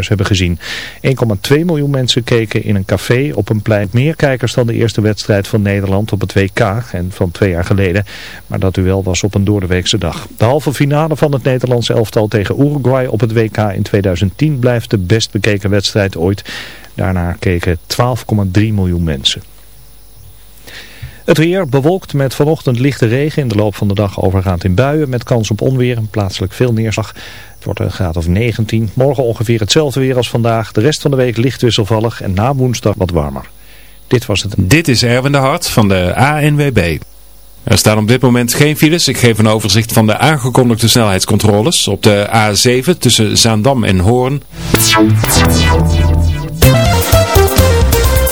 hebben gezien. 1,2 miljoen mensen keken in een café op een plein. Meer kijkers dan de eerste wedstrijd van Nederland op het WK en van twee jaar geleden. Maar dat duel was op een doordeweekse dag. De halve finale van het Nederlandse elftal tegen Uruguay op het WK in 2010 blijft de best bekeken wedstrijd ooit. Daarna keken 12,3 miljoen mensen. Het weer bewolkt met vanochtend lichte regen. In de loop van de dag overgaand in buien met kans op onweer en plaatselijk veel neerslag. Het wordt een graad of 19. Morgen ongeveer hetzelfde weer als vandaag. De rest van de week licht wisselvallig en na woensdag wat warmer. Dit was het. Dit is Erwin de Hart van de ANWB. Er staan op dit moment geen files. Ik geef een overzicht van de aangekondigde snelheidscontroles op de A7 tussen Zaandam en Hoorn.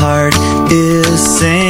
Heart is sinking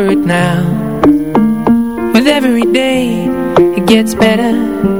I'm it now. With every day It gets better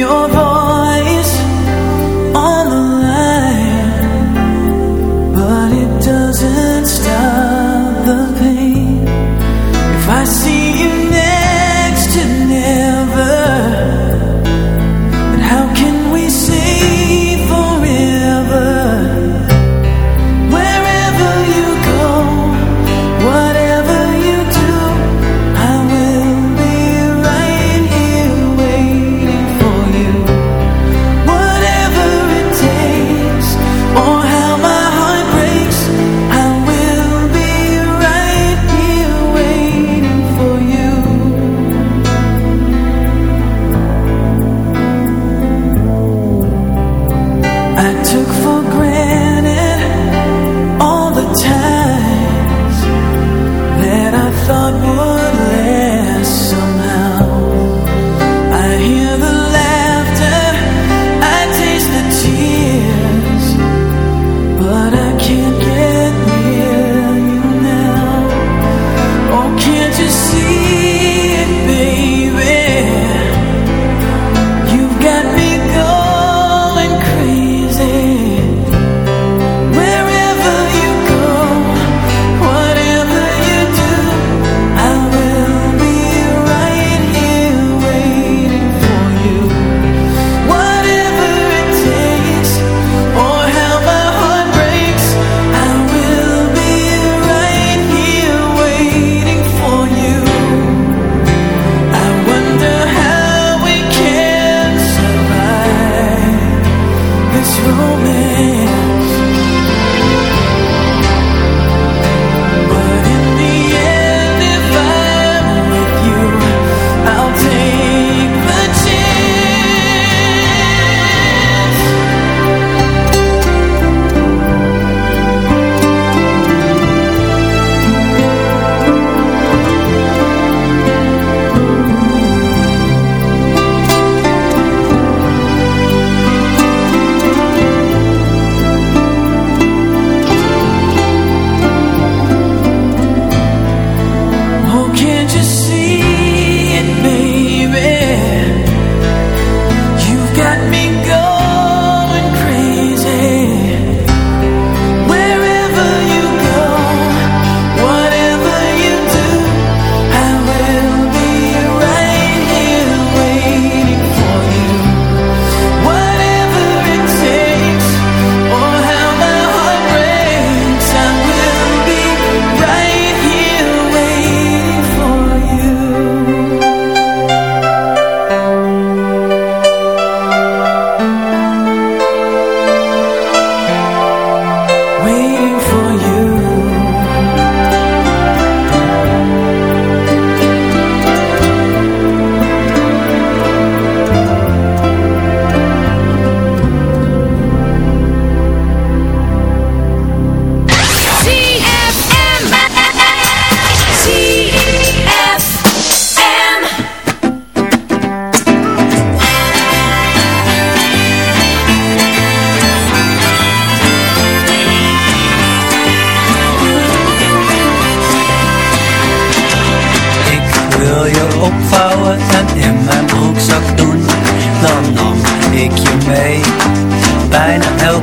Your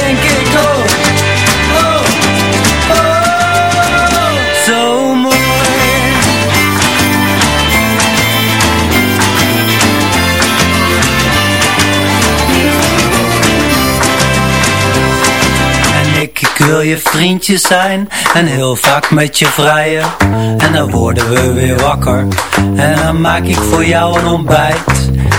denk, ik oh, oh, En ik, ik wil je vriendje zijn en heel vaak met je vrijen. En dan worden we weer wakker en dan maak ik voor jou een ontbijt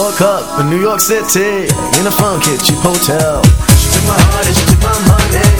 Woke up in New York City in a funky kitchen hotel. She took my heart and she took my money.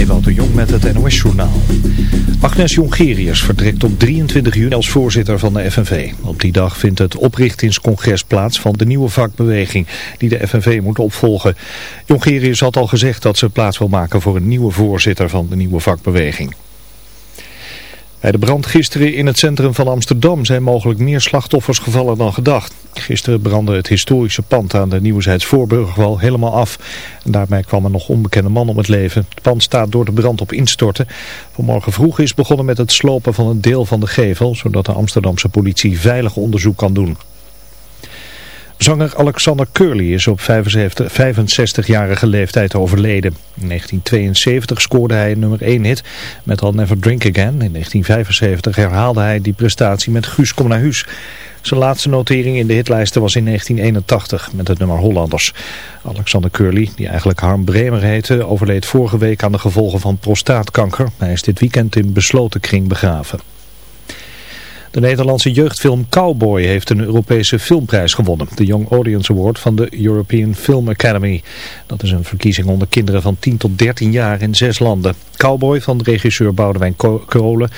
Ewout de Jong met het NOS-journaal. Agnes Jongerius vertrekt op 23 juni als voorzitter van de FNV. Op die dag vindt het oprichtingscongres plaats van de nieuwe vakbeweging die de FNV moet opvolgen. Jongerius had al gezegd dat ze plaats wil maken voor een nieuwe voorzitter van de nieuwe vakbeweging. Bij de brand gisteren in het centrum van Amsterdam zijn mogelijk meer slachtoffers gevallen dan gedacht. Gisteren brandde het historische pand aan de Nieuwezijds Voorburgwal helemaal af. En daarbij kwam een nog onbekende man om het leven. Het pand staat door de brand op instorten. Vanmorgen vroeg is begonnen met het slopen van een deel van de gevel, zodat de Amsterdamse politie veilig onderzoek kan doen. Zanger Alexander Curly is op 75 65-jarige leeftijd overleden. In 1972 scoorde hij nummer 1 hit met I'll Never Drink Again. In 1975 herhaalde hij die prestatie met Guus Kom naar Huis. Zijn laatste notering in de hitlijsten was in 1981 met het nummer Hollanders. Alexander Curly, die eigenlijk Harm Bremer heette, overleed vorige week aan de gevolgen van prostaatkanker. Hij is dit weekend in besloten kring begraven. De Nederlandse jeugdfilm Cowboy heeft een Europese filmprijs gewonnen. De Young Audience Award van de European Film Academy. Dat is een verkiezing onder kinderen van 10 tot 13 jaar in zes landen. Cowboy van regisseur Boudewijn Kolen